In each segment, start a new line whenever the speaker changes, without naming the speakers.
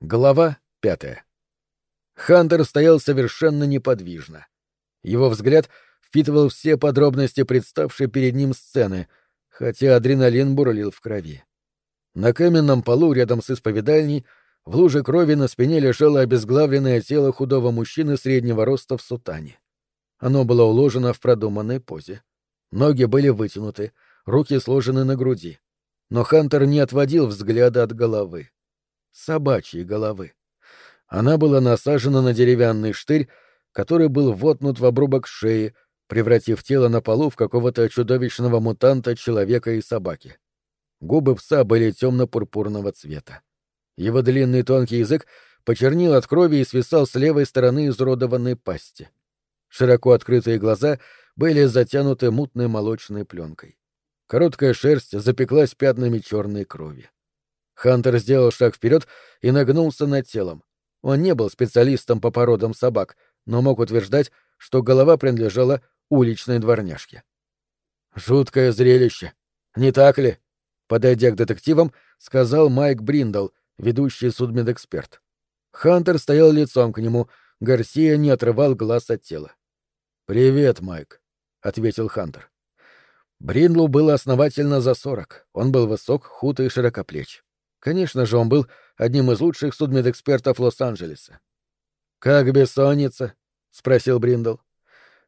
Глава пятая. Хантер стоял совершенно неподвижно. Его взгляд впитывал все подробности представшей перед ним сцены, хотя адреналин бурлил в крови. На каменном полу рядом с исповедальней в луже крови на спине лежало обезглавленное тело худого мужчины среднего роста в сутане. Оно было уложено в продуманной позе. Ноги были вытянуты, руки сложены на груди. Но Хантер не отводил взгляда от головы. Собачьей головы. Она была насажена на деревянный штырь, который был вотнут в обрубок шеи, превратив тело на полу в какого-то чудовищного мутанта человека и собаки. Губы пса были темно-пурпурного цвета. Его длинный тонкий язык почернил от крови и свисал с левой стороны изуродованной пасти. Широко открытые глаза были затянуты мутной молочной пленкой. Короткая шерсть запеклась пятнами черной крови. Хантер сделал шаг вперед и нагнулся над телом. Он не был специалистом по породам собак, но мог утверждать, что голова принадлежала уличной дворняжке. «Жуткое зрелище, не так ли?» Подойдя к детективам, сказал Майк Бриндл, ведущий судмедэксперт. Хантер стоял лицом к нему, Гарсия не отрывал глаз от тела. «Привет, Майк», — ответил Хантер. Бриндлу было основательно за сорок. Он был высок, худ и широкоплеч. Конечно же, он был одним из лучших судмедэкспертов Лос-Анджелеса. «Как бессонница?» — спросил Бриндл.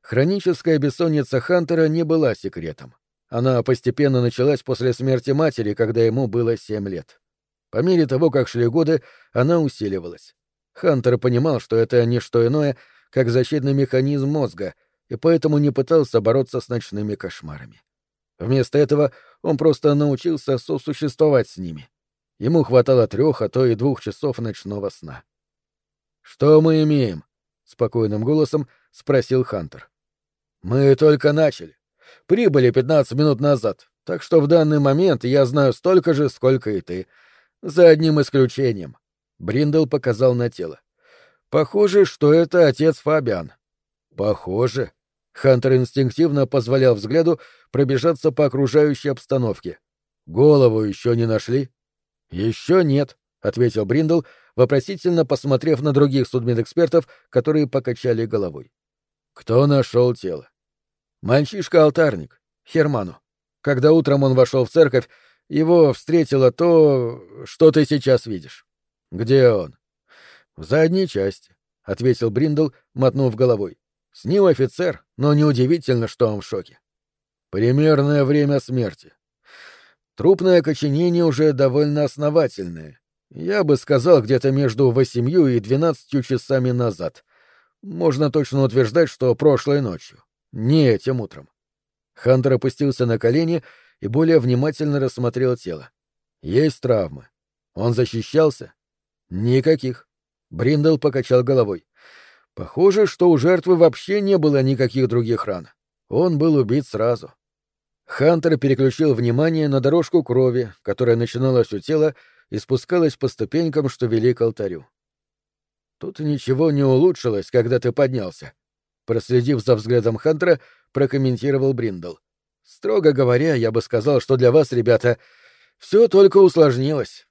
Хроническая бессонница Хантера не была секретом. Она постепенно началась после смерти матери, когда ему было семь лет. По мере того, как шли годы, она усиливалась. Хантер понимал, что это не что иное, как защитный механизм мозга, и поэтому не пытался бороться с ночными кошмарами. Вместо этого он просто научился сосуществовать с ними. Ему хватало трех, а то и двух часов ночного сна. «Что мы имеем?» — спокойным голосом спросил Хантер. «Мы только начали. Прибыли пятнадцать минут назад, так что в данный момент я знаю столько же, сколько и ты. За одним исключением». Бриндл показал на тело. «Похоже, что это отец Фабиан». «Похоже». Хантер инстинктивно позволял взгляду пробежаться по окружающей обстановке. «Голову еще не нашли?» Еще нет, ответил Бриндл, вопросительно посмотрев на других судмедэкспертов, которые покачали головой. Кто нашел тело? Мальчишка-алтарник, Херману. Когда утром он вошел в церковь, его встретило то, что ты сейчас видишь. Где он? В задней части, ответил Бриндл, мотнув головой. С ним офицер, но неудивительно, что он в шоке. Примерное время смерти. Трупное окоченение уже довольно основательное. Я бы сказал, где-то между восемью и двенадцатью часами назад. Можно точно утверждать, что прошлой ночью. Не этим утром. Хантер опустился на колени и более внимательно рассмотрел тело. Есть травмы. Он защищался? Никаких. Бриндл покачал головой. Похоже, что у жертвы вообще не было никаких других ран. Он был убит сразу. Хантер переключил внимание на дорожку крови, которая начиналась у тела и спускалась по ступенькам, что вели к алтарю. «Тут ничего не улучшилось, когда ты поднялся», — проследив за взглядом Хантера, прокомментировал Бриндл. «Строго говоря, я бы сказал, что для вас, ребята, все только усложнилось.